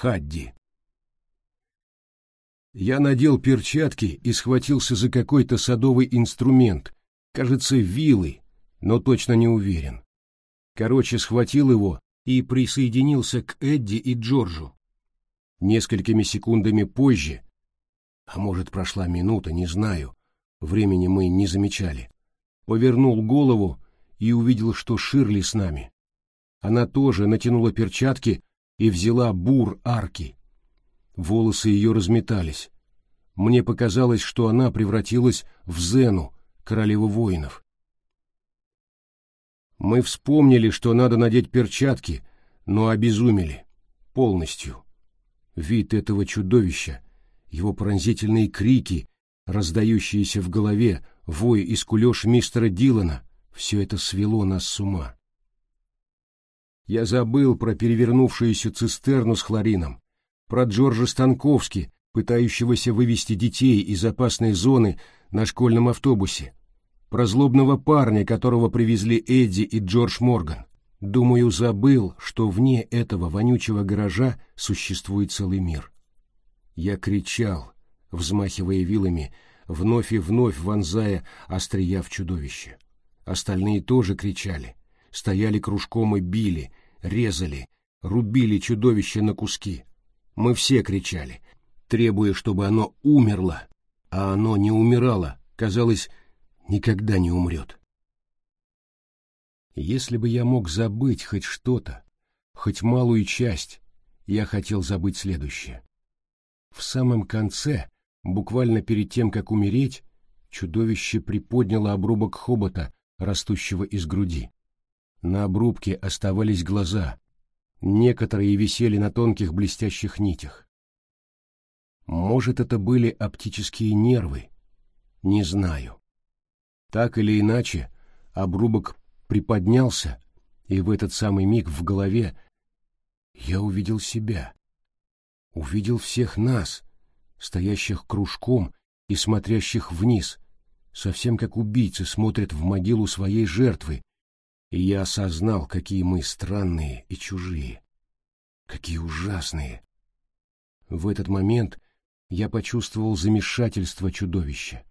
Хадди. Я надел перчатки и схватился за какой-то садовый инструмент, кажется, вилы, но точно не уверен. Короче, схватил его и присоединился к Эдди и Джорджу. Несколькими секундами позже, а может прошла минута, не знаю, времени мы не замечали, повернул голову и увидел, что Ширли с нами. Она тоже натянула перчатки и взяла бур арки. Волосы ее разметались. Мне показалось, что она превратилась в Зену, королеву воинов. Мы вспомнили, что надо надеть перчатки, но обезумели. Полностью. Вид этого чудовища, его пронзительные крики, раздающиеся в голове, вой и скулеж мистера Дилана, все это свело нас с ума. Я забыл про перевернувшуюся цистерну с хлорином, про Джорджа Станковски, пытающегося вывести детей из опасной зоны на школьном автобусе, про злобного парня, которого привезли Эдди и Джордж Морган. Думаю, забыл, что вне этого вонючего гаража существует целый мир. Я кричал, взмахивая вилами, вновь и вновь вонзая острия в чудовище. Остальные тоже кричали, стояли кружком и били, резали, рубили чудовище на куски. Мы все кричали, требуя, чтобы оно умерло, а оно не умирало, казалось, никогда не умрет. Если бы я мог забыть хоть что-то, хоть малую часть, я хотел забыть следующее. В самом конце, буквально перед тем, как умереть, чудовище приподняло обрубок хобота, растущего из груди. На обрубке оставались глаза, некоторые висели на тонких блестящих нитях. Может, это были оптические нервы, не знаю. Так или иначе, обрубок приподнялся, и в этот самый миг в голове я увидел себя. Увидел всех нас, стоящих кружком и смотрящих вниз, совсем как убийцы смотрят в могилу своей жертвы, и я осознал, какие мы странные и чужие, какие ужасные. В этот момент я почувствовал замешательство чудовища.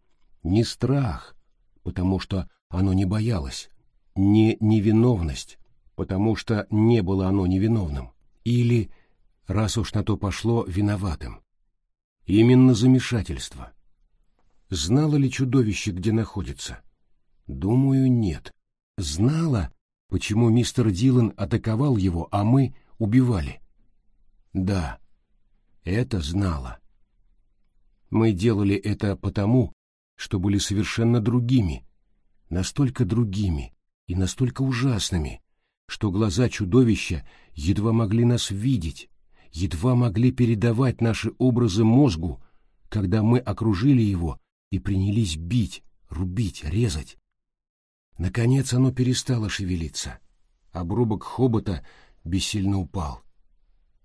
Не страх, потому что оно не боялось, не невиновность, потому что не было оно невиновным, или, раз уж на то пошло, виноватым. Именно замешательство. Знало ли чудовище, где находится? Думаю, нет. Знала, почему мистер Дилан атаковал его, а мы убивали? Да, это знала. Мы делали это потому, что были совершенно другими, настолько другими и настолько ужасными, что глаза чудовища едва могли нас видеть, едва могли передавать наши образы мозгу, когда мы окружили его и принялись бить, рубить, резать. Наконец оно перестало шевелиться. Обрубок хобота бессильно упал.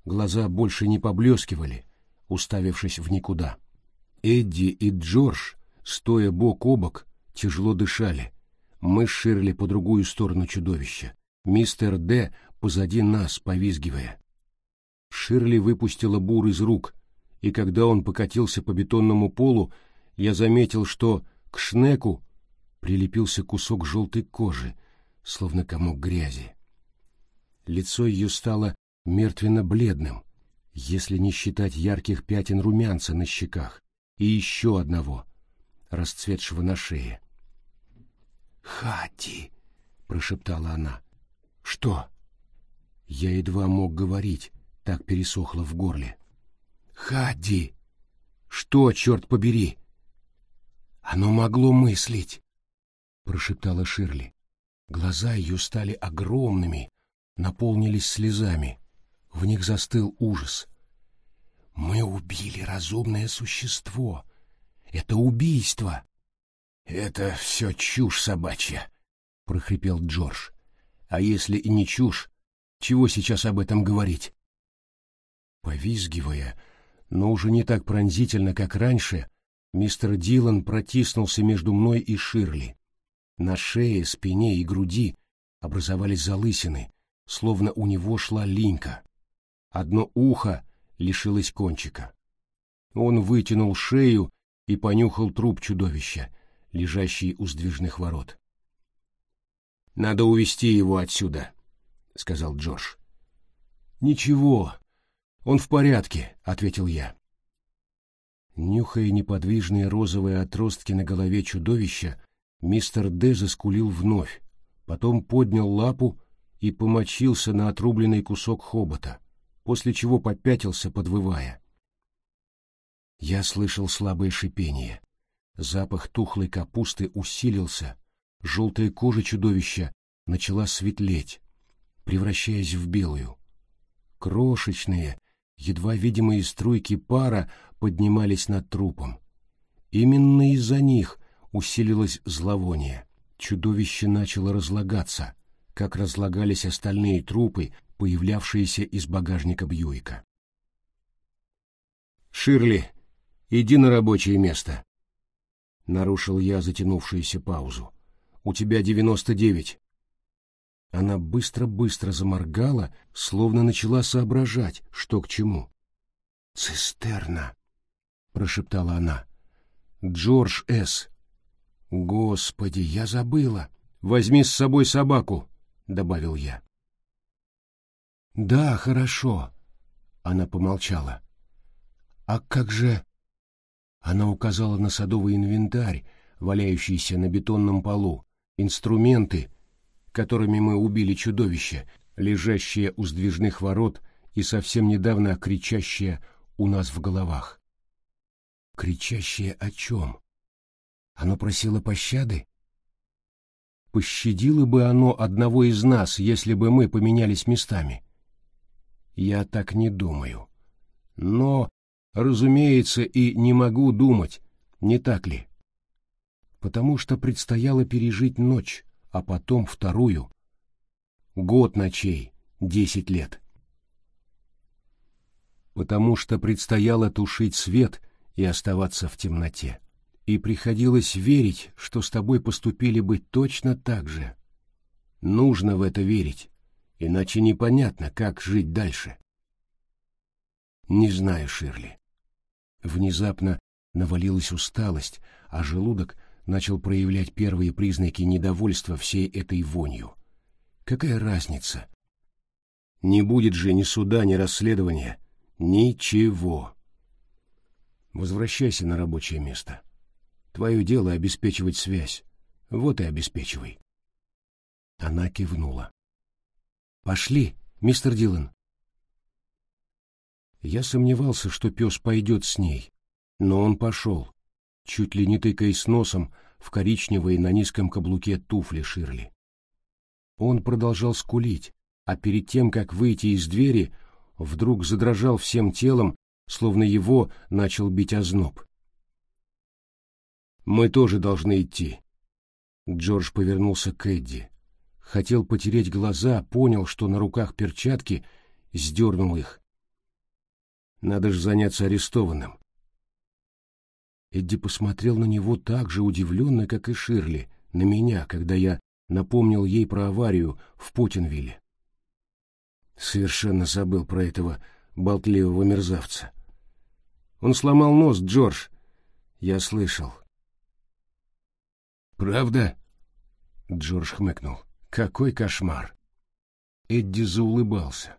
Глаза больше не поблескивали, уставившись в никуда. Эдди и Джордж, стоя бок о бок, тяжело дышали. Мы ширли по другую сторону чудовища. Мистер Д. позади нас, повизгивая. Ширли выпустила бур из рук, и когда он покатился по бетонному полу, я заметил, что к шнеку прилепился кусок желтой кожи, словно комок грязи. Лицо ее стало мертвенно-бледным, если не считать ярких пятен румянца на щеках и еще одного, расцветшего на шее. «Хати!» — прошептала она. «Что?» Я едва мог говорить, так пересохло в горле. «Хади! Что, черт побери?» «Оно могло мыслить!» — прошептала Ширли. Глаза ее стали огромными, наполнились слезами. В них застыл ужас. Мы убили разумное существо. Это убийство. Это все чушь собачья, прохрипел Джордж. А если и не чушь, чего сейчас об этом говорить? Повизгивая, но уже не так пронзительно, как раньше, мистер Дилан протиснулся между мной и Ширли. На шее, спине и груди образовались залысины, словно у него шла линька. Одно ухо лишилась кончика. Он вытянул шею и понюхал труп чудовища, лежащий у сдвижных ворот. «Надо увести его отсюда», — сказал Джордж. «Ничего, он в порядке», — ответил я. Нюхая неподвижные розовые отростки на голове чудовища, мистер Д заскулил вновь, потом поднял лапу и помочился на отрубленный кусок хобота, после чего попятился, подвывая. Я слышал слабое шипение. Запах тухлой капусты усилился, желтая кожа чудовища начала светлеть, превращаясь в белую. Крошечные, едва видимые струйки пара поднимались над трупом. Именно из-за них усилилось зловоние. Чудовище начало разлагаться, как разлагались остальные трупы, появлявшиеся из багажника Бьюика. «Ширли, иди на рабочее место», — нарушил я затянувшуюся паузу. «У тебя девяносто девять». Она быстро-быстро заморгала, словно начала соображать, что к чему. «Цистерна», — прошептала она. «Джордж С. Господи, я забыла. Возьми с собой собаку», — добавил я. «Да, хорошо», — она помолчала. «А как же...» Она указала на садовый инвентарь, валяющийся на бетонном полу, инструменты, которыми мы убили чудовище, лежащее у сдвижных ворот и совсем недавно кричащее у нас в головах. Кричащее о чем? Оно просило пощады? Пощадило бы оно одного из нас, если бы мы поменялись местами? Я так не думаю. Но, разумеется, и не могу думать, не так ли? Потому что предстояло пережить ночь, а потом вторую. Год ночей, десять лет. Потому что предстояло тушить свет и оставаться в темноте. И приходилось верить, что с тобой поступили бы точно так же. Нужно в это верить, иначе непонятно, как жить дальше. Не знаю, Ширли. Внезапно навалилась усталость, а желудок начал проявлять первые признаки недовольства всей этой вонью. Какая разница? Не будет же ни суда, ни расследования. Ничего. Возвращайся на рабочее место. Твое дело обеспечивать связь. Вот и обеспечивай. Она кивнула. «Пошли, мистер Дилан». Я сомневался, что пес пойдет с ней, но он пошел, чуть ли не тыкаясь носом в коричневые на низком каблуке туфли Ширли. Он продолжал скулить, а перед тем, как выйти из двери, вдруг задрожал всем телом, словно его начал бить озноб. «Мы тоже должны идти». Джордж повернулся к Эдди. Хотел потереть глаза, понял, что на руках перчатки, сдернул их. «Надо же заняться арестованным. Эдди посмотрел на него так же удивленно, как и Ширли, на меня, когда я напомнил ей про аварию в Путинвилле. Совершенно забыл про этого болтливого мерзавца. Он сломал нос, Джордж. Я слышал. «Правда?» Джордж хмыкнул. «Какой кошмар!» Эдди заулыбался.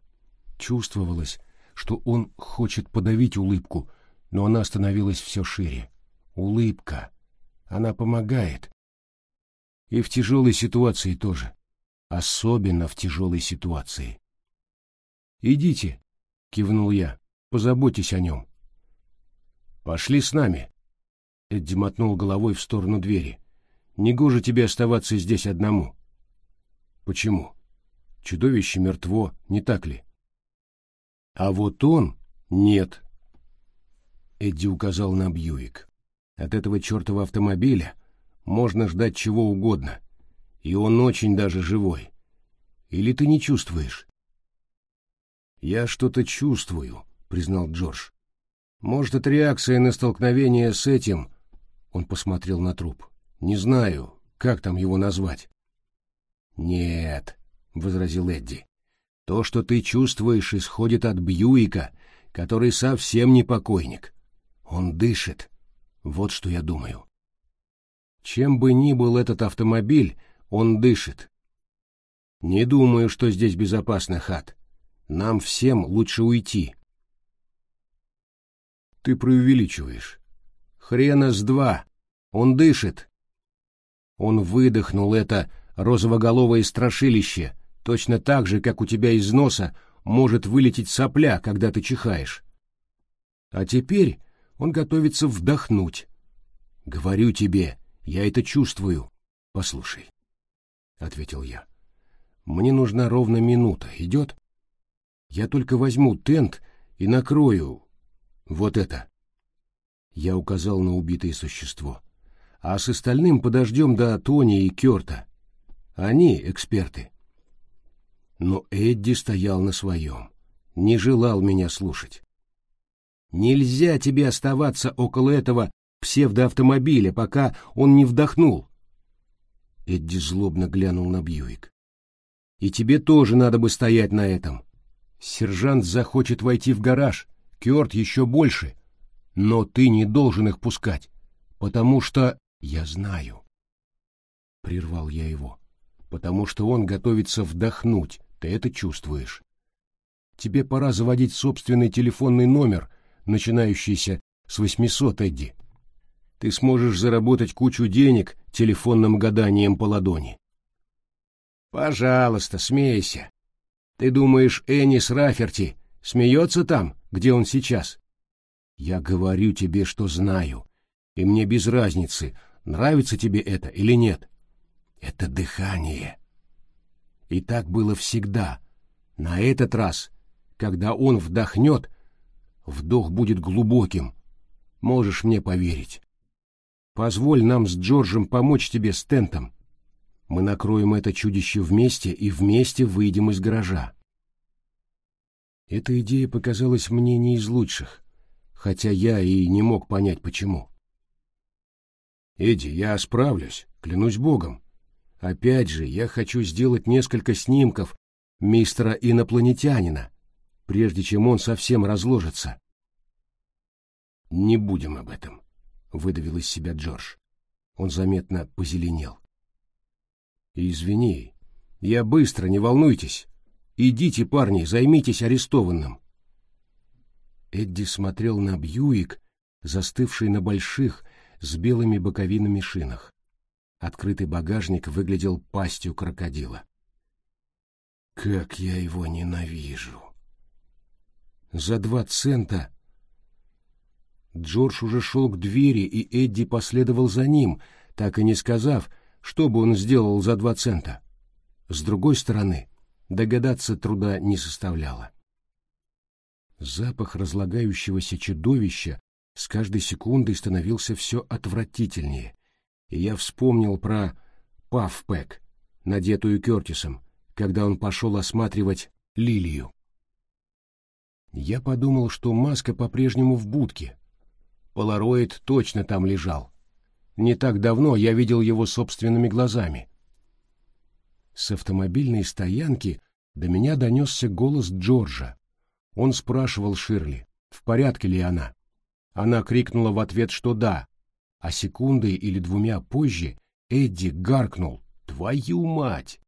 Чувствовалось, что он хочет подавить улыбку, но она становилась все шире улыбка. Она помогает. И в тяжелой ситуации тоже. Особенно в тяжелой ситуации. «Идите», — кивнул я, — «позаботьтесь о нем». «Пошли с нами», — Эдди мотнул головой в сторону двери. «Негоже тебе оставаться здесь одному». «Почему? Чудовище мертво, не так ли?» «А вот он — нет», — Эдди указал на Бьюик. От этого чертова автомобиля можно ждать чего угодно, и он очень даже живой. Или ты не чувствуешь? Я что-то чувствую, признал Джордж. Может, это реакция на столкновение с этим? Он посмотрел на труп. Не знаю, как там его назвать. Нет, возразил Эдди. То, что ты чувствуешь, исходит от Бьюика, который совсем не покойник. Он дышит. Вот что я думаю. Чем бы ни был этот автомобиль, он дышит. Не думаю, что здесь безопасно, Хат. Нам всем лучше уйти. Ты преувеличиваешь. Хрена с два. Он дышит. Он выдохнул это розовоголовое страшилище, точно так же, как у тебя из носа может вылететь сопля, когда ты чихаешь. А теперь он готовится вдохнуть. Говорю тебе, я это чувствую. Послушай, — ответил я. Мне нужна ровно минута. Идет? Я только возьму тент и накрою вот это. Я указал на убитое существо. А с остальным подождем до Тони и Керта. Они эксперты. Но Эдди стоял на своем, не желал меня слушать. Нельзя тебе оставаться около этого псевдоавтомобиля, пока он не вдохнул. Эдди злобно глянул на Бьюик. И тебе тоже надо бы стоять на этом. Сержант захочет войти в гараж, Кёрт еще больше. Но ты не должен их пускать, потому что... Я знаю. Прервал я его. Потому что он готовится вдохнуть, ты это чувствуешь. Тебе пора заводить собственный телефонный номер, начинающийся с 800, Эдди. Ты сможешь заработать кучу денег телефонным гаданием по ладони. Пожалуйста, смейся. Ты думаешь, Энис Раферти смеется там, где он сейчас? Я говорю тебе, что знаю, и мне без разницы, нравится тебе это или нет. Это дыхание. И так было всегда. На этот раз, когда он вдохнет, вдох будет глубоким. Можешь мне поверить. Позволь нам с Джорджем помочь тебе с тентом. Мы накроем это чудище вместе и вместе выйдем из гаража. Эта идея показалась мне не из лучших, хотя я и не мог понять, почему. «Эдди, я справлюсь, клянусь богом. Опять же, я хочу сделать несколько снимков мистера инопланетянина, прежде чем он совсем разложится». «Не будем об этом», — выдавил из себя Джордж. Он заметно позеленел. «Извини, я быстро, не волнуйтесь. Идите, парни, займитесь арестованным. Эдди смотрел на Бьюик, застывший на больших, с белыми боковинами шинах. Открытый багажник выглядел пастью крокодила. Как я его ненавижу! За два цента... Джордж уже шел к двери, и Эдди последовал за ним, так и не сказав, что бы он сделал за два цента. С другой стороны, догадаться труда не составляло. Запах разлагающегося чудовища с каждой секундой становился все отвратительнее, и я вспомнил про пафпэк, надетую Кертисом, когда он пошел осматривать лилию. Я подумал, что маска по-прежнему в будке. Полароид точно там лежал. Не так давно я видел его собственными глазами. С автомобильной стоянки до меня донесся голос Джорджа. Он спрашивал Ширли, в порядке ли она. Она крикнула в ответ, что да, а секундой или двумя позже Эдди гаркнул «Твою мать!».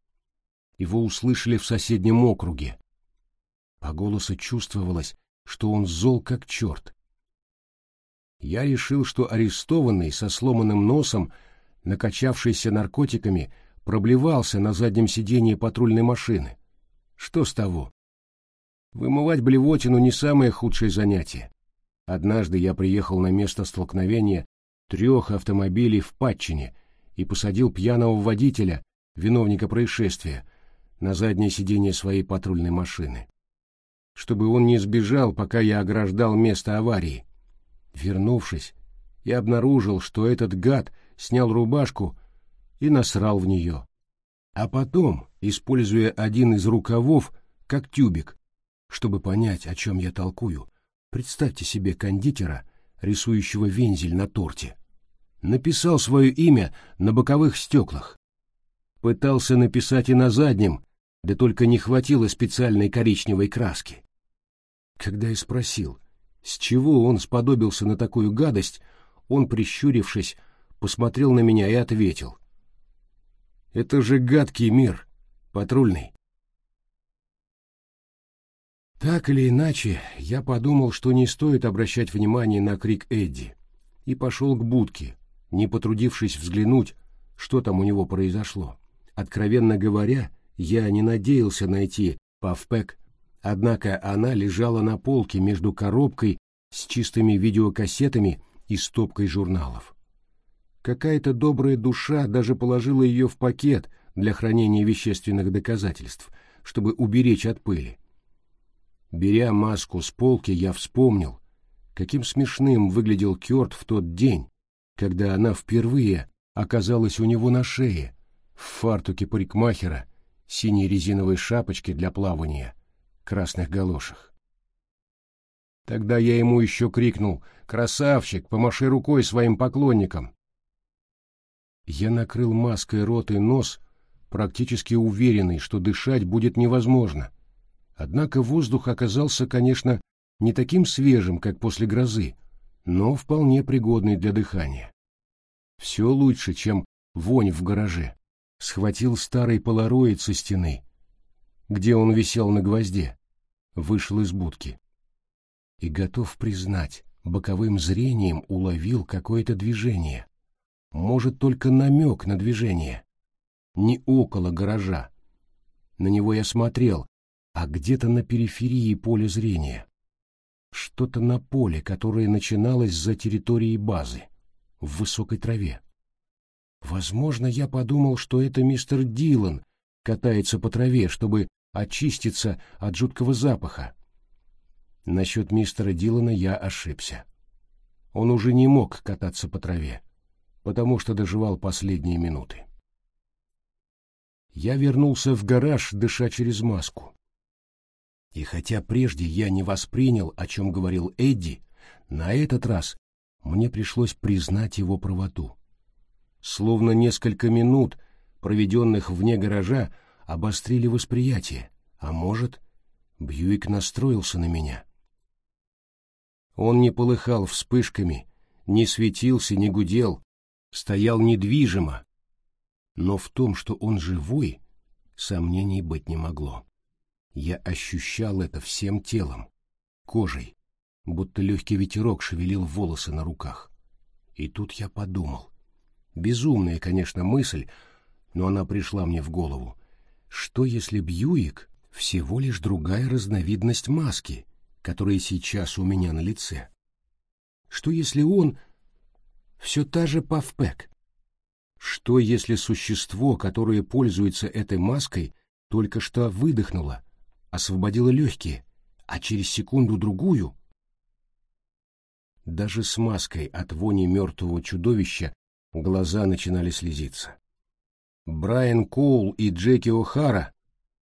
Его услышали в соседнем округе. По голосу чувствовалось, что он зол как черт. Я решил, что арестованный со сломанным носом, накачавшийся наркотиками, проблевался на заднем сиденье патрульной машины. Что с того? Вымывать блевотину не самое худшее занятие. Однажды я приехал на место столкновения трех автомобилей в Патчине и посадил пьяного водителя, виновника происшествия, на заднее сиденье своей патрульной машины. Чтобы он не сбежал, пока я ограждал место аварии. Вернувшись, я обнаружил, что этот гад снял рубашку и насрал в нее. А потом, используя один из рукавов, как тюбик, чтобы понять, о чем я толкую, представьте себе кондитера, рисующего вензель на торте. Написал свое имя на боковых стеклах. Пытался написать и на заднем, да только не хватило специальной коричневой краски. Когда я спросил, с чего он сподобился на такую гадость, он, прищурившись, посмотрел на меня и ответил. «Это же гадкий мир, патрульный». Так или иначе, я подумал, что не стоит обращать внимание на крик Эдди, и пошел к будке, не потрудившись взглянуть, что там у него произошло. Откровенно говоря, я не надеялся найти Павпек, однако она лежала на полке между коробкой с чистыми видеокассетами и стопкой журналов. Какая-то добрая душа даже положила ее в пакет для хранения вещественных доказательств, чтобы уберечь от пыли. Беря маску с полки, я вспомнил, каким смешным выглядел Кёрт в тот день, когда она впервые оказалась у него на шее, в фартуке парикмахера, синей резиновой шапочке для плавания, красных галошах. Тогда я ему еще крикнул «Красавчик, помаши рукой своим поклонникам!» Я накрыл маской рот и нос, практически уверенный, что дышать будет невозможно. Однако воздух оказался, конечно, не таким свежим, как после грозы, но вполне пригодный для дыхания. Все лучше, чем вонь в гараже. Схватил старый полароид со стены, где он висел на гвозде, вышел из будки. И готов признать, боковым зрением уловил какое-то движение. Может, только намек на движение. Не около гаража. На него я смотрел, а где-то на периферии поля зрения. Что-то на поле, которое начиналось за территорией базы, в высокой траве. Возможно, я подумал, что это мистер Дилан катается по траве, чтобы очиститься от жуткого запаха. Насчет мистера Дилана я ошибся. Он уже не мог кататься по траве, потому что доживал последние минуты. Я вернулся в гараж, дыша через маску. И хотя прежде я не воспринял, о чем говорил Эдди, на этот раз мне пришлось признать его правоту. Словно несколько минут, проведенных вне гаража, обострили восприятие, а может, Бьюик настроился на меня. Он не полыхал вспышками, не светился, не гудел, стоял недвижимо, но в том, что он живой, сомнений быть не могло. Я ощущал это всем телом, кожей, будто легкий ветерок шевелил волосы на руках. И тут я подумал. Безумная, конечно, мысль, но она пришла мне в голову. Что если Бьюик всего лишь другая разновидность маски, которая сейчас у меня на лице? Что если он все та же Павпек? Что если существо, которое пользуется этой маской, только что выдохнуло, освободила легкие, а через секунду-другую... Даже с маской от вони мертвого чудовища глаза начинали слезиться. Брайан Коул и Джеки О'Хара,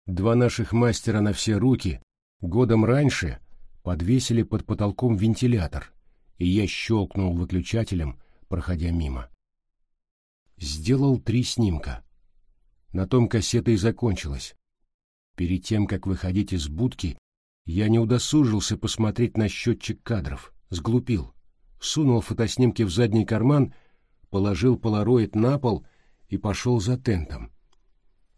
два наших мастера на все руки, годом раньше подвесили под потолком вентилятор, и я щелкнул выключателем, проходя мимо. Сделал три снимка. На том кассета и закончилась. Перед тем, как выходить из будки, я не удосужился посмотреть на счетчик кадров, сглупил. Сунул фотоснимки в задний карман, положил полароид на пол и пошел за тентом.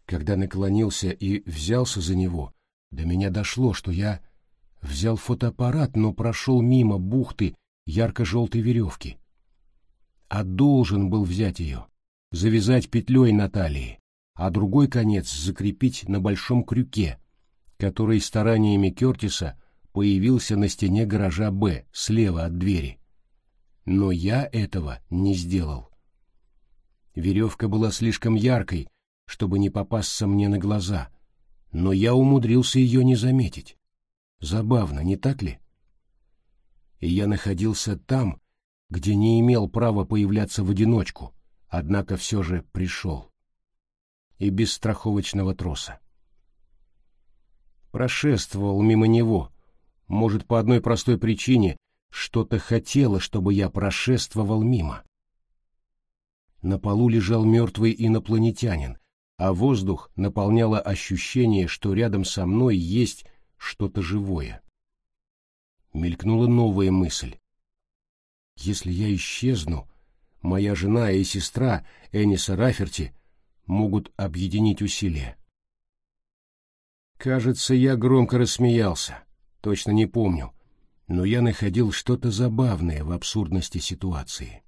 Когда наклонился и взялся за него, до меня дошло, что я взял фотоаппарат, но прошел мимо бухты ярко-желтой веревки. А должен был взять ее, завязать петлей на талии, а другой конец закрепить на большом крюке, который стараниями Кертиса появился на стене гаража «Б» слева от двери. Но я этого не сделал. Веревка была слишком яркой, чтобы не попасться мне на глаза, но я умудрился ее не заметить. Забавно, не так ли? И я находился там, где не имел права появляться в одиночку, однако все же пришел и без страховочного троса. Прошествовал мимо него, может, по одной простой причине, что-то хотело, чтобы я прошествовал мимо. На полу лежал мертвый инопланетянин, а воздух наполняло ощущение, что рядом со мной есть что-то живое. мелькнула новая мысль. Если я исчезну, моя жена и сестра Эниса Раферти могут объединить усилия. Кажется, я громко рассмеялся, точно не помню, но я находил что-то забавное в абсурдности ситуации.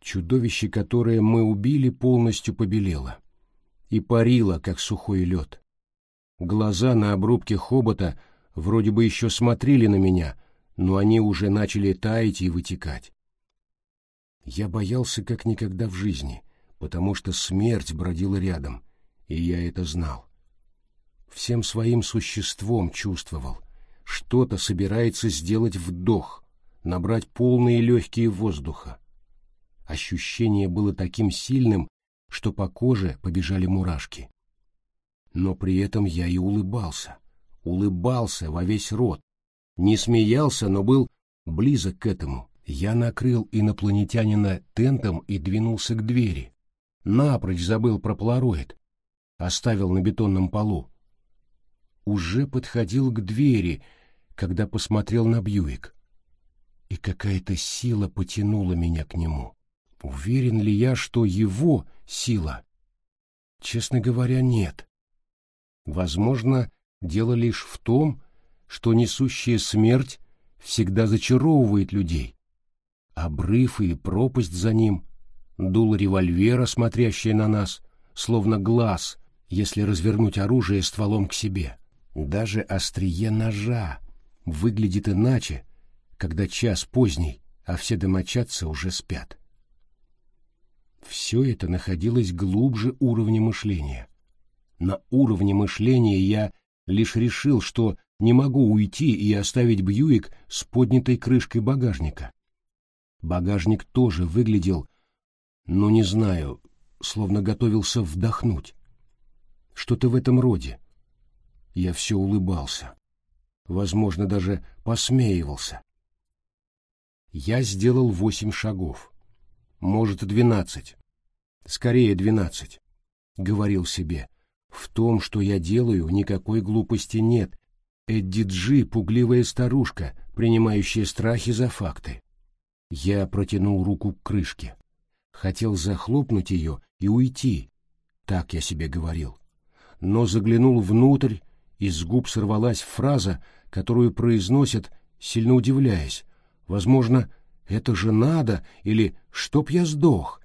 Чудовище, которое мы убили, полностью побелело и парило, как сухой лед. Глаза на обрубке хобота вроде бы еще смотрели на меня, но они уже начали таять и вытекать. Я боялся как никогда в жизни, потому что смерть бродила рядом, и я это знал. Всем своим существом чувствовал, что-то собирается сделать вдох, набрать полные легкие воздуха. Ощущение было таким сильным, что по коже побежали мурашки. Но при этом я и улыбался, улыбался во весь рот, не смеялся, но был близок к этому. Я накрыл инопланетянина тентом и двинулся к двери. Напрочь забыл про полароид. Оставил на бетонном полу. Уже подходил к двери, когда посмотрел на Бьюик. И какая-то сила потянула меня к нему. Уверен ли я, что его сила? Честно говоря, нет. Возможно, дело лишь в том, что несущая смерть всегда зачаровывает людей. Обрыв и пропасть за ним, дуло револьвера, смотрящее на нас, словно глаз, если развернуть оружие стволом к себе. Даже острие ножа выглядит иначе, когда час поздний, а все домочадцы уже спят. Все это находилось глубже уровня мышления. На уровне мышления я лишь решил, что не могу уйти и оставить Бьюик с поднятой крышкой багажника. Багажник тоже выглядел, ну не знаю, словно готовился вдохнуть. Что-то в этом роде. Я все улыбался. Возможно, даже посмеивался. Я сделал восемь шагов. Может, двенадцать. Скорее, двенадцать. Говорил себе. В том, что я делаю, никакой глупости нет, Эдди Джи — пугливая старушка, принимающая страхи за факты. Я протянул руку к крышке. Хотел захлопнуть ее и уйти. Так я себе говорил. Но заглянул внутрь, и с губ сорвалась фраза, которую произносят, сильно удивляясь. Возможно, это же надо, или чтоб я сдох.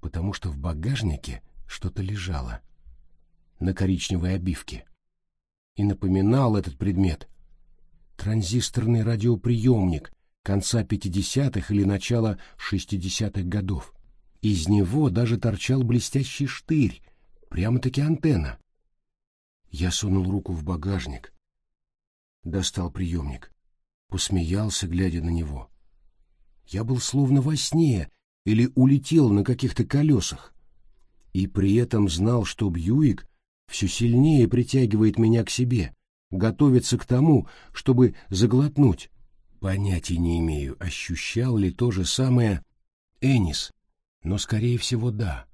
Потому что в багажнике что-то лежало. На коричневой обивке и напоминал этот предмет. Транзисторный радиоприемник конца 50-х или начала 60-х годов. Из него даже торчал блестящий штырь, прямо-таки антенна. Я сунул руку в багажник, достал приемник, посмеялся, глядя на него. Я был словно во сне или улетел на каких-то колесах, и при этом знал, что Бьюик все сильнее притягивает меня к себе, готовится к тому, чтобы заглотнуть. Понятия не имею, ощущал ли то же самое Энис, но, скорее всего, да.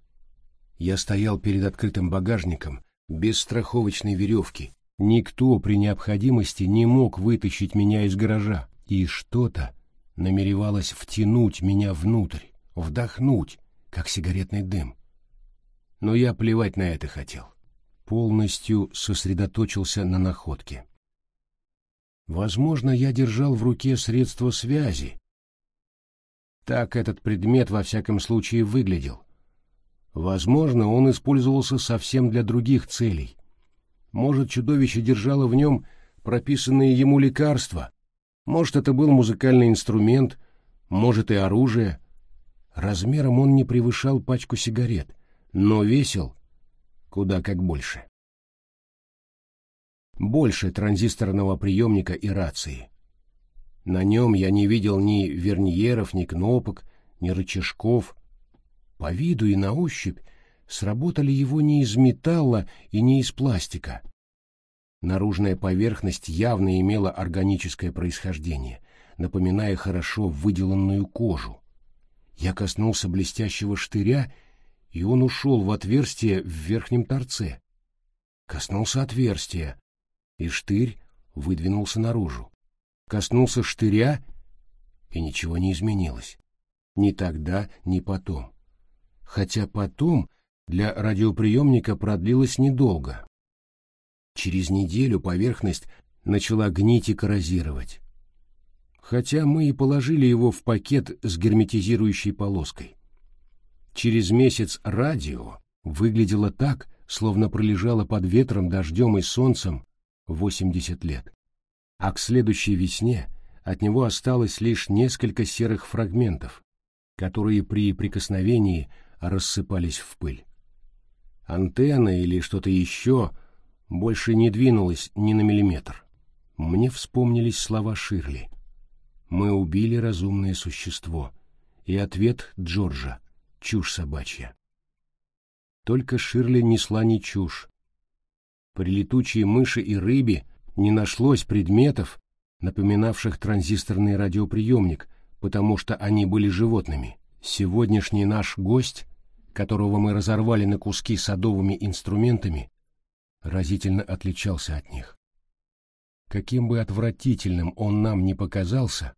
Я стоял перед открытым багажником, без страховочной веревки. Никто при необходимости не мог вытащить меня из гаража, и что-то намеревалось втянуть меня внутрь, вдохнуть, как сигаретный дым. Но я плевать на это хотел полностью сосредоточился на находке. Возможно, я держал в руке средство связи. Так этот предмет во всяком случае выглядел. Возможно, он использовался совсем для других целей. Может, чудовище держало в нем прописанные ему лекарства. Может, это был музыкальный инструмент, может и оружие. Размером он не превышал пачку сигарет, но весил куда как больше. Больше транзисторного приемника и рации. На нем я не видел ни верниеров, ни кнопок, ни рычажков. По виду и на ощупь сработали его не из металла и не из пластика. Наружная поверхность явно имела органическое происхождение, напоминая хорошо выделанную кожу. Я коснулся блестящего штыря и он ушел в отверстие в верхнем торце. Коснулся отверстия, и штырь выдвинулся наружу. Коснулся штыря, и ничего не изменилось. Ни тогда, ни потом. Хотя потом для радиоприемника продлилось недолго. Через неделю поверхность начала гнить и коррозировать. Хотя мы и положили его в пакет с герметизирующей полоской. Через месяц радио выглядело так, словно пролежало под ветром, дождем и солнцем 80 лет. А к следующей весне от него осталось лишь несколько серых фрагментов, которые при прикосновении рассыпались в пыль. Антенна или что-то еще больше не двинулась ни на миллиметр. Мне вспомнились слова Ширли. «Мы убили разумное существо», и ответ Джорджа — чушь собачья. Только Ширли несла не чушь. При летучей мыши и рыбе не нашлось предметов, напоминавших транзисторный радиоприемник, потому что они были животными. Сегодняшний наш гость, которого мы разорвали на куски садовыми инструментами, разительно отличался от них. Каким бы отвратительным он нам ни показался,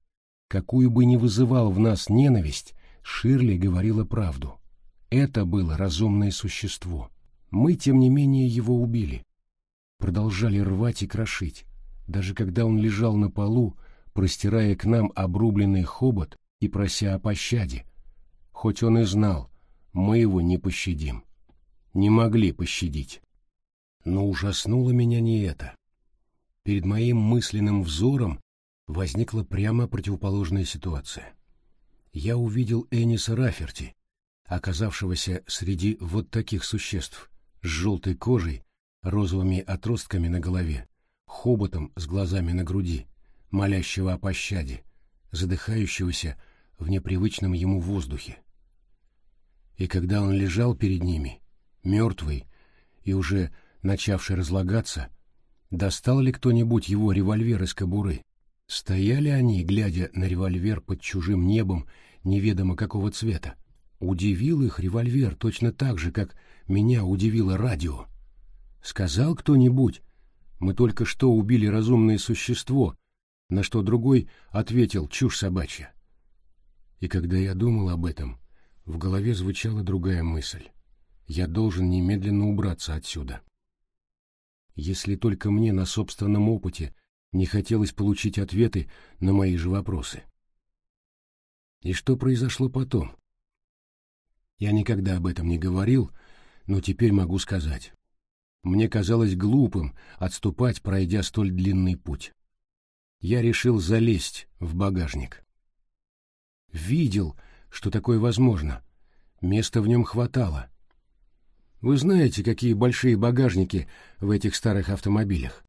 какую бы ни вызывал в нас ненависть, Ширли говорила правду. Это было разумное существо. Мы, тем не менее, его убили. Продолжали рвать и крошить, даже когда он лежал на полу, простирая к нам обрубленный хобот и прося о пощаде. Хоть он и знал, мы его не пощадим. Не могли пощадить. Но ужаснуло меня не это. Перед моим мысленным взором возникла прямо противоположная ситуация. Я увидел Эниса Раферти, оказавшегося среди вот таких существ, с желтой кожей, розовыми отростками на голове, хоботом с глазами на груди, молящего о пощаде, задыхающегося в непривычном ему воздухе. И когда он лежал перед ними, мертвый и уже начавший разлагаться, достал ли кто-нибудь его револьвер из кобуры? Стояли они, глядя на револьвер под чужим небом неведомо какого цвета. Удивил их револьвер точно так же, как меня удивило радио. Сказал кто-нибудь, мы только что убили разумное существо, на что другой ответил чушь собачья. И когда я думал об этом, в голове звучала другая мысль. Я должен немедленно убраться отсюда. Если только мне на собственном опыте не хотелось получить ответы на мои же вопросы. И что произошло потом? Я никогда об этом не говорил, но теперь могу сказать. Мне казалось глупым отступать, пройдя столь длинный путь. Я решил залезть в багажник. Видел, что такое возможно. Места в нем хватало. Вы знаете, какие большие багажники в этих старых автомобилях.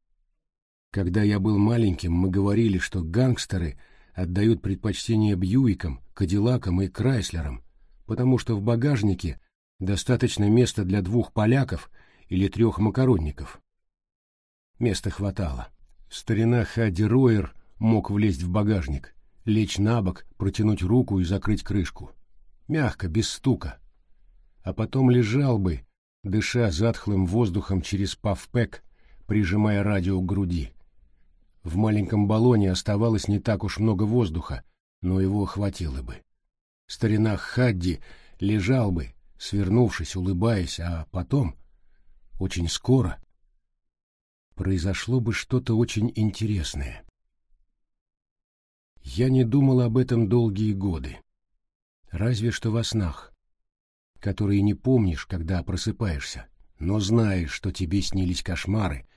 Когда я был маленьким, мы говорили, что гангстеры отдают предпочтение Бьюикам, Кадиллакам и Крайслерам, потому что в багажнике достаточно места для двух поляков или трех макаронников. Места хватало. Старина Хадди Ройер мог влезть в багажник, лечь на бок, протянуть руку и закрыть крышку. Мягко, без стука. А потом лежал бы, дыша затхлым воздухом через пафпек, прижимая радио к груди. В маленьком баллоне оставалось не так уж много воздуха, но его хватило бы. Старина Хадди лежал бы, свернувшись, улыбаясь, а потом, очень скоро, произошло бы что-то очень интересное. Я не думал об этом долгие годы. Разве что во снах, которые не помнишь, когда просыпаешься, но знаешь, что тебе снились кошмары,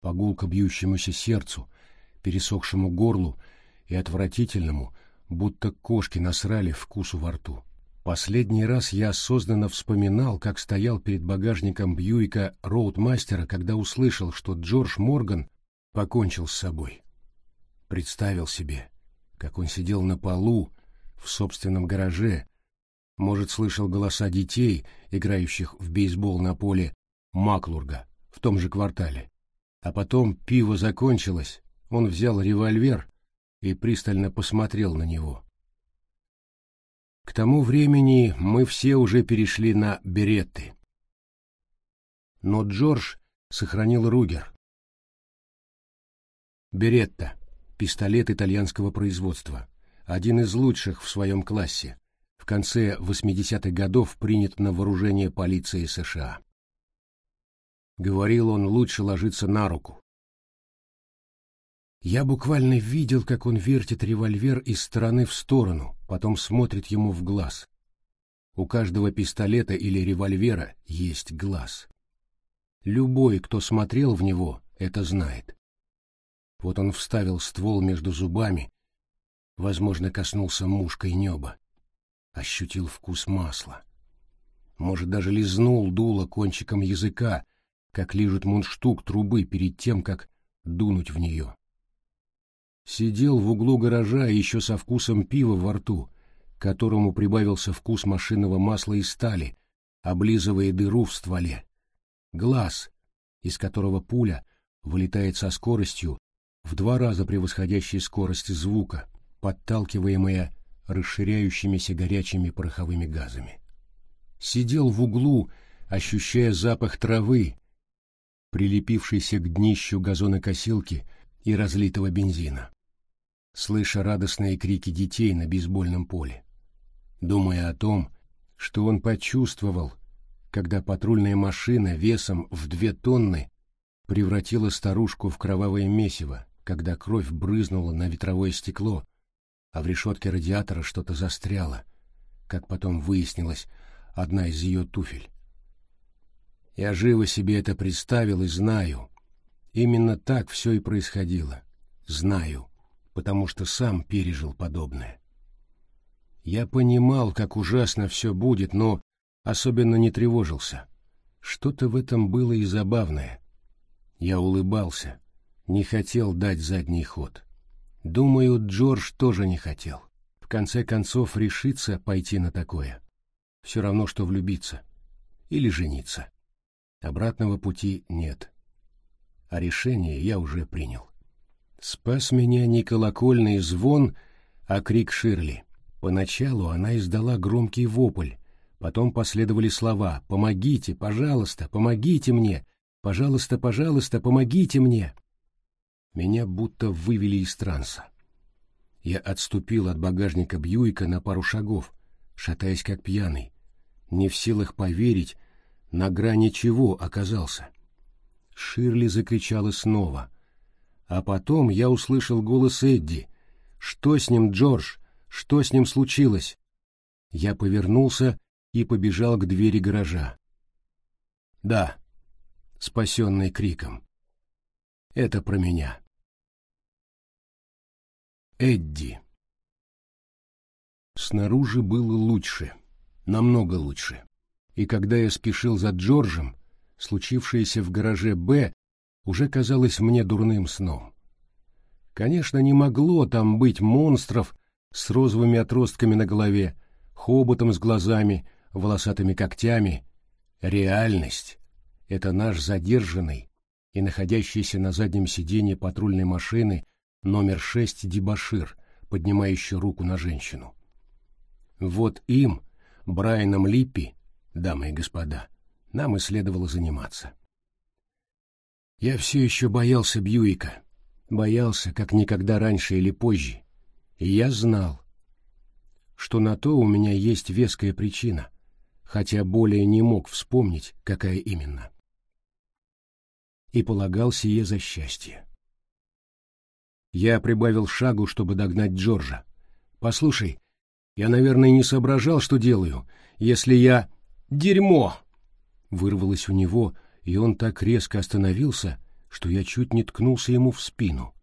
по гулко бьющемуся сердцу, пересохшему горлу и отвратительному, будто кошки насрали вкусу во рту. Последний раз я осознанно вспоминал, как стоял перед багажником Бьюика Роудмастера, когда услышал, что Джордж Морган покончил с собой. Представил себе, как он сидел на полу в собственном гараже, может, слышал голоса детей, играющих в бейсбол на поле Маклурга в том же квартале. А потом пиво закончилось, он взял револьвер и пристально посмотрел на него. К тому времени мы все уже перешли на беретты. Но Джордж сохранил Ругер. Беретта, пистолет итальянского производства, один из лучших в своем классе, в конце 80-х годов принят на вооружение полиции США. Говорил он, лучше ложиться на руку. Я буквально видел, как он вертит револьвер из стороны в сторону, потом смотрит ему в глаз. У каждого пистолета или револьвера есть глаз. Любой, кто смотрел в него, это знает. Вот он вставил ствол между зубами, возможно, коснулся мушкой неба, ощутил вкус масла. Может, даже лизнул дуло кончиком языка, как лижет мундштук трубы перед тем, как дунуть в нее. Сидел в углу гаража еще со вкусом пива во рту, которому прибавился вкус машинного масла и стали, облизывая дыру в стволе. Глаз, из которого пуля вылетает со скоростью, в два раза превосходящей скорости звука, подталкиваемая расширяющимися горячими пороховыми газами. Сидел в углу, ощущая запах травы, прилепившейся к днищу газонокосилки и разлитого бензина. Слыша радостные крики детей на бейсбольном поле. Думая о том, что он почувствовал, когда патрульная машина весом в две тонны превратила старушку в кровавое месиво, когда кровь брызнула на ветровое стекло, а в решетке радиатора что-то застряло, как потом выяснилось, одна из ее туфель. Я живо себе это представил и знаю. Именно так все и происходило. Знаю, потому что сам пережил подобное. Я понимал, как ужасно все будет, но особенно не тревожился. Что-то в этом было и забавное. Я улыбался, не хотел дать задний ход. Думаю, Джордж тоже не хотел. В конце концов, решиться пойти на такое. Все равно, что влюбиться. Или жениться. Обратного пути нет. А решение я уже принял. Спас меня не колокольный звон, а крик Ширли. Поначалу она издала громкий вопль, потом последовали слова «Помогите, пожалуйста, помогите мне! Пожалуйста, пожалуйста, помогите мне!» Меня будто вывели из транса. Я отступил от багажника Бьюика на пару шагов, шатаясь как пьяный, не в силах поверить, на грани чего оказался. Ширли закричала снова. А потом я услышал голос Эдди. «Что с ним, Джордж? Что с ним случилось?» Я повернулся и побежал к двери гаража. «Да», спасенный криком. «Это про меня». Эдди. Снаружи было лучше, намного лучше. И когда я спешил за Джорджем, случившееся в гараже «Б» уже казалось мне дурным сном. Конечно, не могло там быть монстров с розовыми отростками на голове, хоботом с глазами, волосатыми когтями. Реальность — это наш задержанный и находящийся на заднем сиденье патрульной машины номер шесть дебашир, поднимающий руку на женщину. Вот им, Брайаном Липпи, дамы и господа, нам и следовало заниматься. Я все еще боялся Бьюика, боялся, как никогда раньше или позже, и я знал, что на то у меня есть веская причина, хотя более не мог вспомнить, какая именно. И полагал сие за счастье. Я прибавил шагу, чтобы догнать Джорджа. «Послушай, я, наверное, не соображал, что делаю. Если я... Дерьмо!» Вырвалось у него, и он так резко остановился, что я чуть не ткнулся ему в спину.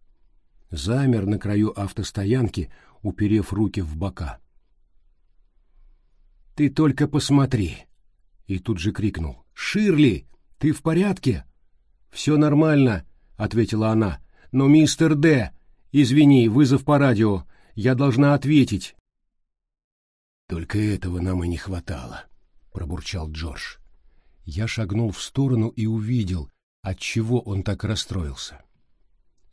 Замер на краю автостоянки, уперев руки в бока. «Ты только посмотри!» И тут же крикнул. «Ширли, ты в порядке?» «Все нормально», — ответила она. «Но мистер Д «Извини, вызов по радио. Я должна ответить». «Только этого нам и не хватало», — пробурчал Джордж. Я шагнул в сторону и увидел, от чего он так расстроился.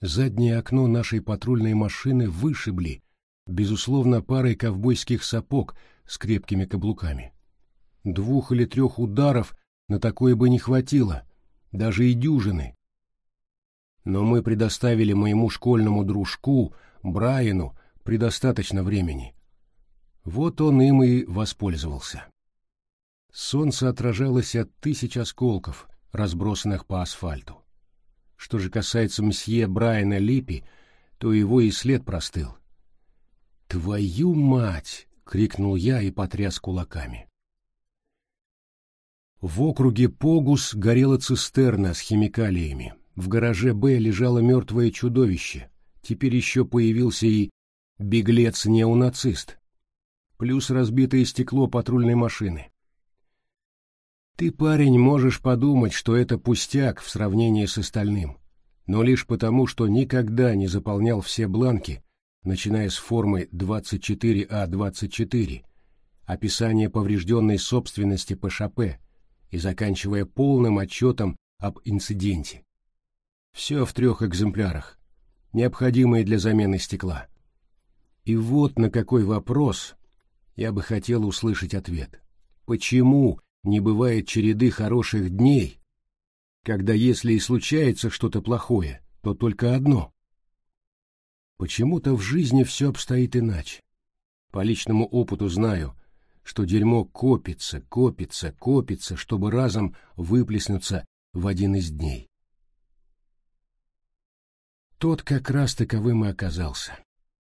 Заднее окно нашей патрульной машины вышибли, безусловно, парой ковбойских сапог с крепкими каблуками. Двух или трех ударов на такое бы не хватило, даже и дюжины. но мы предоставили моему школьному дружку, Брайану, предостаточно времени. Вот он им и воспользовался. Солнце отражалось от тысяч осколков, разбросанных по асфальту. Что же касается мсье Брайана Липпи, то его и след простыл. «Твою мать!» — крикнул я и потряс кулаками. В округе Погус горела цистерна с химикалиями. В гараже «Б» лежало мертвое чудовище. Теперь еще появился и беглец-неонацист. Плюс разбитое стекло патрульной машины. Ты, парень, можешь подумать, что это пустяк в сравнении с остальным, но лишь потому, что никогда не заполнял все бланки, начиная с формы 24А24, описание поврежденной собственности ПШП и заканчивая полным отчетом об инциденте. Все в трех экземплярах, необходимые для замены стекла. И вот на какой вопрос я бы хотел услышать ответ. Почему не бывает череды хороших дней, когда если и случается что-то плохое, то только одно? Почему-то в жизни все обстоит иначе. По личному опыту знаю, что дерьмо копится, копится, копится, чтобы разом выплеснуться в один из дней. Тот как раз таковым и оказался.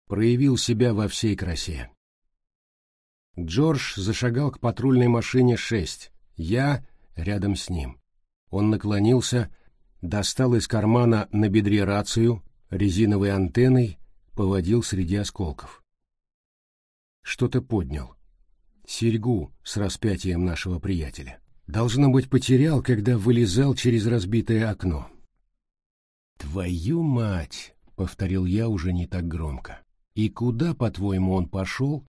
Проявил себя во всей красе. Джордж зашагал к патрульной машине 6, я рядом с ним. Он наклонился, достал из кармана на бедре рацию, резиновой антенной, поводил среди осколков. Что-то поднял. Серьгу с распятием нашего приятеля. Должно быть, потерял, когда вылезал через разбитое окно. «Твою мать!» — повторил я уже не так громко. «И куда, по-твоему, он пошел?»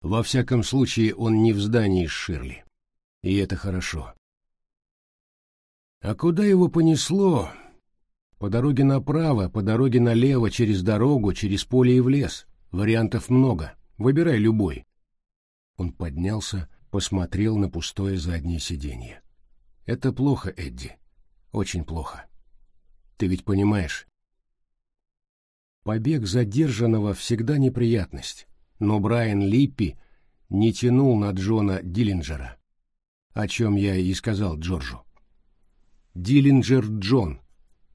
«Во всяком случае, он не в здании Ширли. И это хорошо». «А куда его понесло?» «По дороге направо, по дороге налево, через дорогу, через поле и в лес. Вариантов много. Выбирай любой». Он поднялся, посмотрел на пустое заднее сиденье. «Это плохо, Эдди. Очень плохо. Ты ведь понимаешь? Побег задержанного всегда неприятность, но Брайан Липпи не тянул на Джона Диллинджера, о чем я и сказал Джорджу. Диллинджер Джон,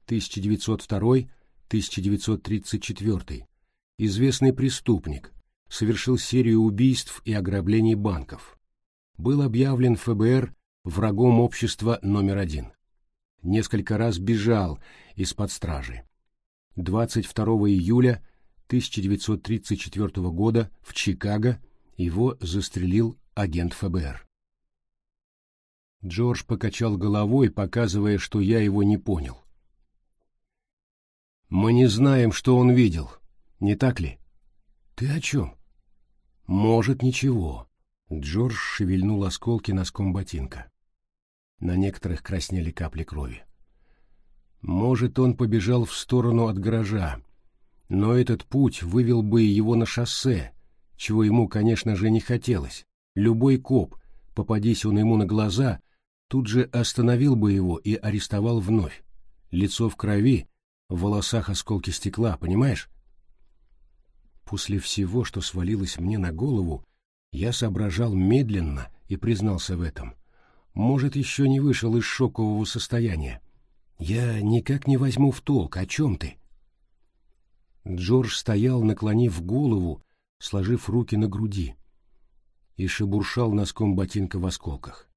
1902-1934, известный преступник, совершил серию убийств и ограблений банков. Был объявлен ФБР врагом общества номер один несколько раз бежал из-под стражи. 22 июля 1934 года в Чикаго его застрелил агент ФБР. Джордж покачал головой, показывая, что я его не понял. «Мы не знаем, что он видел, не так ли?» «Ты о чем?» «Может, ничего». Джордж шевельнул осколки носком ботинка. На некоторых краснели капли крови. Может, он побежал в сторону от гаража, но этот путь вывел бы его на шоссе, чего ему, конечно же, не хотелось. Любой коп, попадись он ему на глаза, тут же остановил бы его и арестовал вновь. Лицо в крови, в волосах осколки стекла, понимаешь? После всего, что свалилось мне на голову, я соображал медленно и признался в этом. Может, еще не вышел из шокового состояния. Я никак не возьму в толк, о чем ты? Джордж стоял, наклонив голову, сложив руки на груди, и шебуршал носком ботинка в осколках.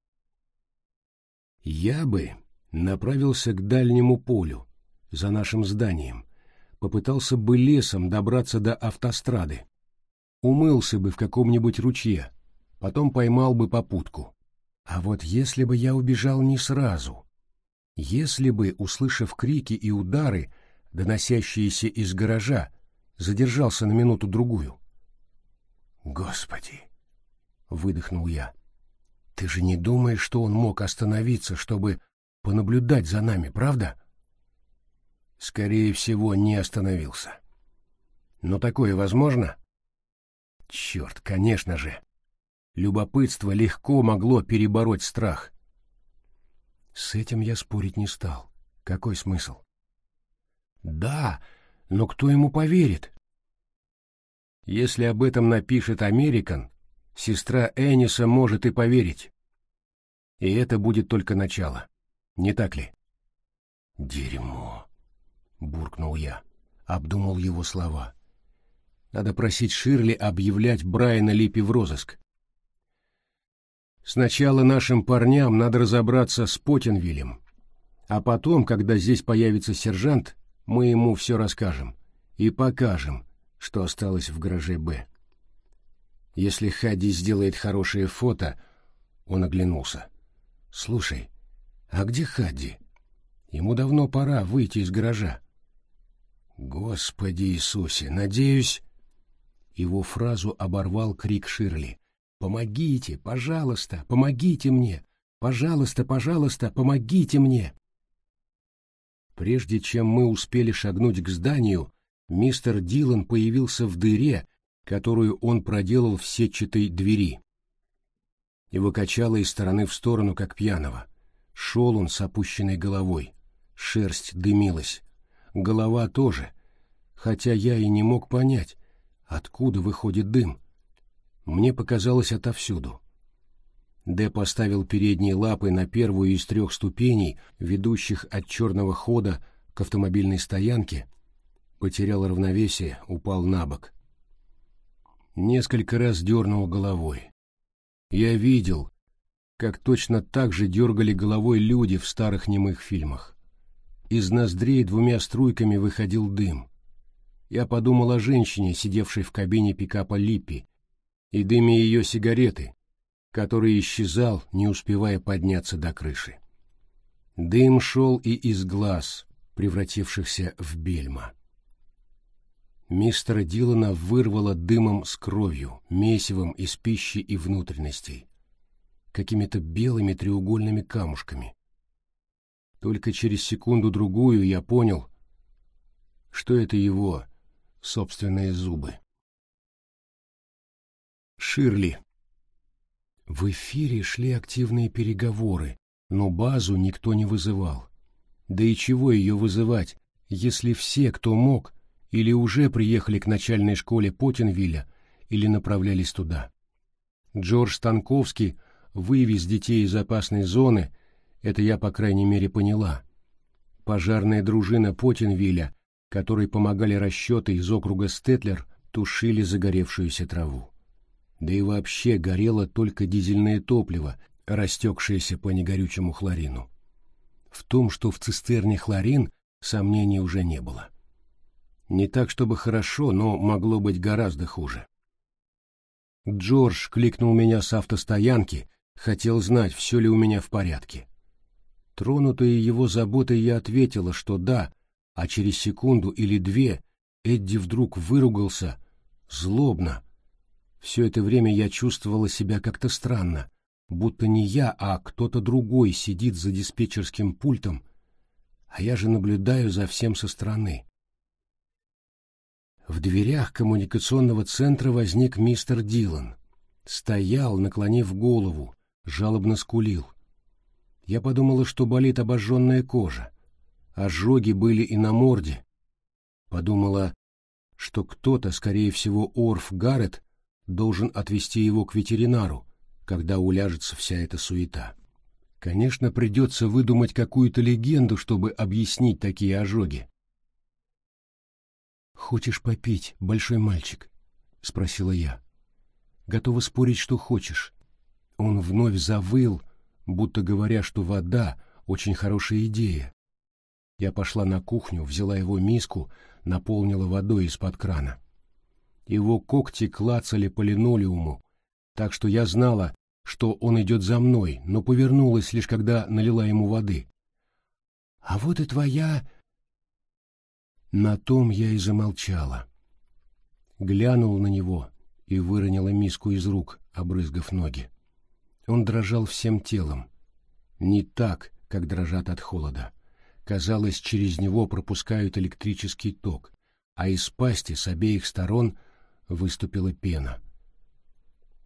Я бы направился к дальнему полю, за нашим зданием, попытался бы лесом добраться до автострады, умылся бы в каком-нибудь ручье, потом поймал бы попутку. А вот если бы я убежал не сразу, если бы, услышав крики и удары, доносящиеся из гаража, задержался на минуту-другую. «Господи!» — выдохнул я. «Ты же не думаешь, что он мог остановиться, чтобы понаблюдать за нами, правда?» «Скорее всего, не остановился. Но такое возможно?» «Черт, конечно же!» Любопытство легко могло перебороть страх. С этим я спорить не стал. Какой смысл? Да, но кто ему поверит? Если об этом напишет Американ, сестра Эниса может и поверить. И это будет только начало. Не так ли? Дерьмо, буркнул я, обдумал его слова. Надо просить Ширли объявлять Брайана Липпи в розыск. Сначала нашим парням надо разобраться с Потенвилем, а потом, когда здесь появится сержант, мы ему все расскажем и покажем, что осталось в гараже «Б». Если Хадди сделает хорошее фото, он оглянулся. «Слушай, а где Хадди? Ему давно пора выйти из гаража». «Господи Иисусе, надеюсь...» Его фразу оборвал крик Ширли. «Помогите, пожалуйста, помогите мне! Пожалуйста, пожалуйста, помогите мне!» Прежде чем мы успели шагнуть к зданию, мистер Дилан появился в дыре, которую он проделал в сетчатой двери. Его качало из стороны в сторону, как пьяного. Шел он с опущенной головой. Шерсть дымилась. Голова тоже. Хотя я и не мог понять, откуда выходит дым. Мне показалось отовсюду. Д поставил передние лапы на первую из трех ступеней, ведущих от черного хода к автомобильной стоянке, потерял равновесие, упал на бок. Несколько раз дернул головой. Я видел, как точно так же дергали головой люди в старых немых фильмах. Из ноздрей двумя струйками выходил дым. Я подумал о женщине, сидевшей в кабине пикапа Липпи, и дыме ее сигареты, который исчезал, не успевая подняться до крыши. Дым шел и из глаз, превратившихся в бельма. Мистера Дилана вырвало дымом с кровью, месивом из пищи и внутренностей, какими-то белыми треугольными камушками. Только через секунду-другую я понял, что это его собственные зубы. Ширли. В эфире шли активные переговоры, но базу никто не вызывал. Да и чего ее вызывать, если все, кто мог, или уже приехали к начальной школе Потенвилля, или направлялись туда. Джордж Станковский вывез детей из опасной зоны, это я, по крайней мере, поняла. Пожарная дружина Потенвилля, которой помогали расчеты из округа Стетлер, тушили загоревшуюся траву да и вообще горело только дизельное топливо, растекшееся по негорючему хлорину. В том, что в цистерне хлорин, сомнений уже не было. Не так, чтобы хорошо, но могло быть гораздо хуже. Джордж кликнул меня с автостоянки, хотел знать, все ли у меня в порядке. Тронутая его заботой, я ответила, что да, а через секунду или две Эдди вдруг выругался, злобно, все это время я чувствовала себя как-то странно, будто не я, а кто-то другой сидит за диспетчерским пультом, а я же наблюдаю за всем со стороны. В дверях коммуникационного центра возник мистер Дилан. Стоял, наклонив голову, жалобно скулил. Я подумала, что болит обожженная кожа. Ожоги были и на морде. Подумала, что кто-то, скорее всего, Орф Гаррет, должен отвезти его к ветеринару, когда уляжется вся эта суета. Конечно, придется выдумать какую-то легенду, чтобы объяснить такие ожоги. «Хочешь попить, большой мальчик?» — спросила я. «Готова спорить, что хочешь». Он вновь завыл, будто говоря, что вода — очень хорошая идея. Я пошла на кухню, взяла его миску, наполнила водой из-под крана. Его когти клацали по линолеуму, так что я знала, что он идет за мной, но повернулась лишь когда налила ему воды. «А вот и твоя...» На том я и замолчала. Глянул на него и выронила миску из рук, обрызгав ноги. Он дрожал всем телом. Не так, как дрожат от холода. Казалось, через него пропускают электрический ток, а из пасти с обеих сторон — выступила пена.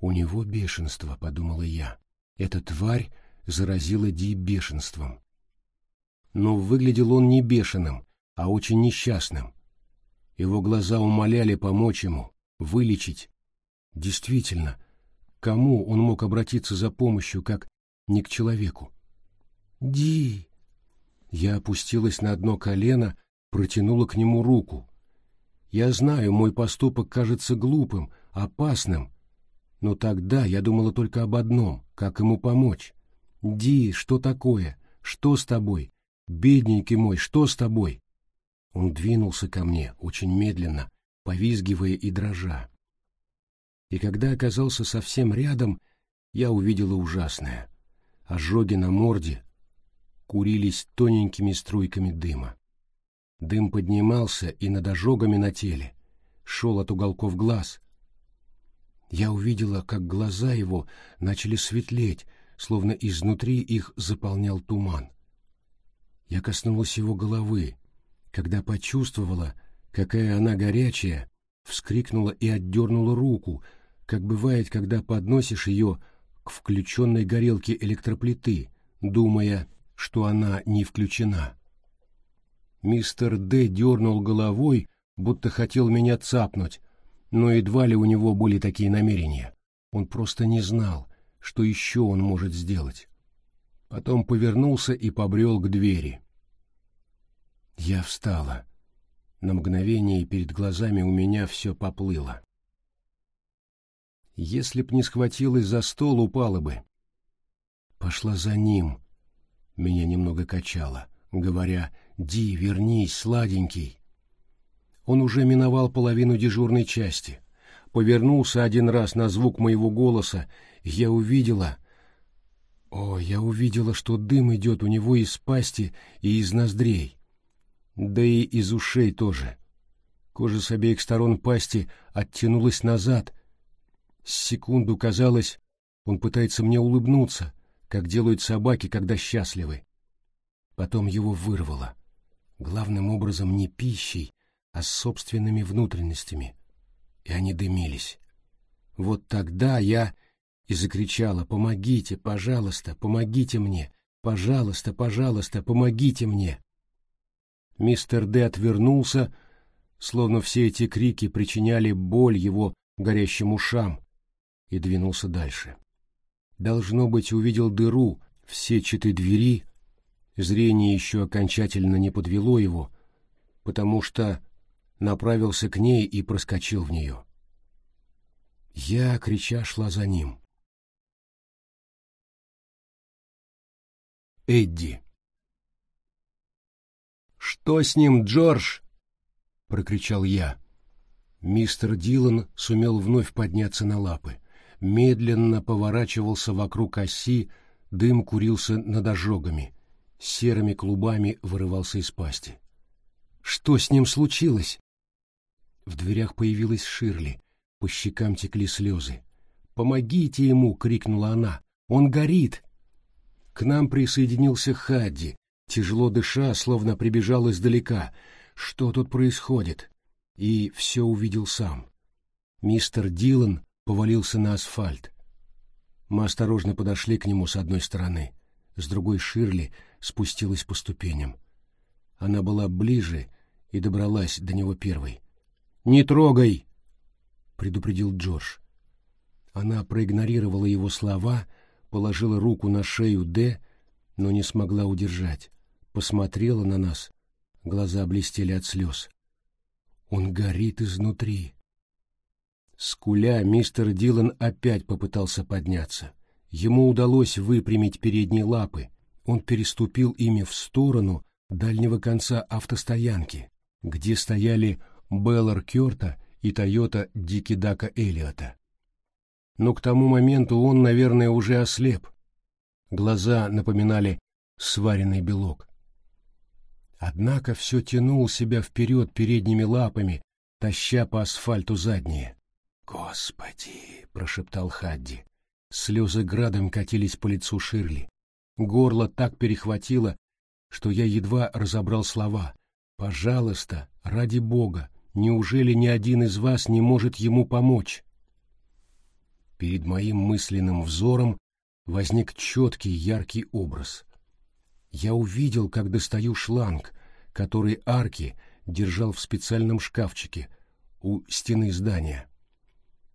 «У него бешенство», — подумала я. «Эта тварь заразила Ди бешенством». Но выглядел он не бешеным, а очень несчастным. Его глаза умоляли помочь ему, вылечить. Действительно, кому он мог обратиться за помощью, как не к человеку? «Ди!» Я опустилась на одно колено, протянула к нему руку. Я знаю, мой поступок кажется глупым, опасным, но тогда я думала только об одном — как ему помочь. «Ди, что такое? Что с тобой? Бедненький мой, что с тобой?» Он двинулся ко мне очень медленно, повизгивая и дрожа. И когда оказался совсем рядом, я увидела ужасное. Ожоги на морде курились тоненькими струйками дыма. Дым поднимался и над ожогами на теле, шел от уголков глаз. Я увидела, как глаза его начали светлеть, словно изнутри их заполнял туман. Я коснулась его головы, когда почувствовала, какая она горячая, вскрикнула и отдернула руку, как бывает, когда подносишь ее к включенной горелке электроплиты, думая, что она не включена. Мистер Д. дернул головой, будто хотел меня цапнуть, но едва ли у него были такие намерения. Он просто не знал, что еще он может сделать. Потом повернулся и побрел к двери. Я встала. На мгновение перед глазами у меня все поплыло. Если б не схватилась за стол, упала бы. Пошла за ним. Меня немного качало, говоря Ди, вернись, сладенький. Он уже миновал половину дежурной части. Повернулся один раз на звук моего голоса, и я увидела... О, я увидела, что дым идет у него из пасти и из ноздрей. Да и из ушей тоже. Кожа с обеих сторон пасти оттянулась назад. С секунду казалось, он пытается мне улыбнуться, как делают собаки, когда счастливы. Потом его вырвало главным образом не пищей, а собственными внутренностями, и они дымились. Вот тогда я и закричала «Помогите, пожалуйста, помогите мне! Пожалуйста, пожалуйста, помогите мне!» Мистер Д. отвернулся, словно все эти крики причиняли боль его горящим ушам, и двинулся дальше. Должно быть, увидел дыру в сетчатой двери, Зрение еще окончательно не подвело его, потому что направился к ней и проскочил в нее. Я, крича, шла за ним. Эдди. «Что с ним, Джордж?» — прокричал я. Мистер Дилан сумел вновь подняться на лапы. Медленно поворачивался вокруг оси, дым курился над ожогами — серыми клубами вырывался из пасти. «Что с ним случилось?» В дверях появилась Ширли, по щекам текли слезы. «Помогите ему!» — крикнула она. «Он горит!» К нам присоединился Хадди, тяжело дыша, словно прибежал издалека. «Что тут происходит?» И все увидел сам. Мистер Дилан повалился на асфальт. Мы осторожно подошли к нему с одной стороны. С другой Ширли спустилась по ступеням. Она была ближе и добралась до него первой. «Не трогай!» — предупредил Джордж. Она проигнорировала его слова, положила руку на шею Д, но не смогла удержать. Посмотрела на нас, глаза блестели от слез. Он горит изнутри. Скуля, мистер Дилан опять попытался подняться. Ему удалось выпрямить передние лапы, он переступил ими в сторону дальнего конца автостоянки, где стояли Беллар Кёрта и Тойота Дикидака Элиота. Но к тому моменту он, наверное, уже ослеп. Глаза напоминали сваренный белок. Однако все тянул себя вперед передними лапами, таща по асфальту задние. «Господи!» — прошептал Хадди. Слезы градом катились по лицу Ширли. Горло так перехватило, что я едва разобрал слова. «Пожалуйста, ради Бога, неужели ни один из вас не может ему помочь?» Перед моим мысленным взором возник четкий яркий образ. Я увидел, как достаю шланг, который Арки держал в специальном шкафчике у стены здания.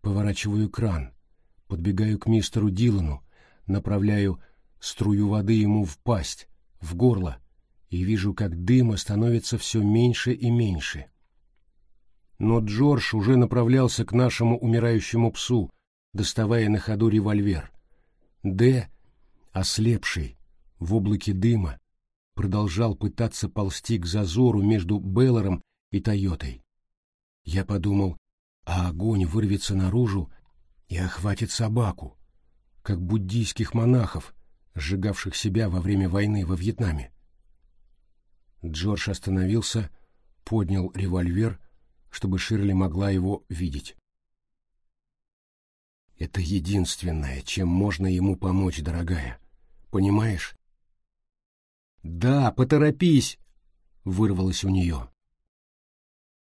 Поворачиваю кран, подбегаю к мистеру Дилану, направляю струю воды ему в пасть, в горло, и вижу, как дыма становится все меньше и меньше. Но Джордж уже направлялся к нашему умирающему псу, доставая на ходу револьвер. Д, ослепший, в облаке дыма, продолжал пытаться ползти к зазору между Беллером и Тойотой. Я подумал, а огонь вырвется наружу и охватит собаку, как буддийских монахов, сжигавших себя во время войны во Вьетнаме. Джордж остановился, поднял револьвер, чтобы Ширли могла его видеть. Это единственное, чем можно ему помочь, дорогая. Понимаешь? Да, поторопись, вырвалось у нее.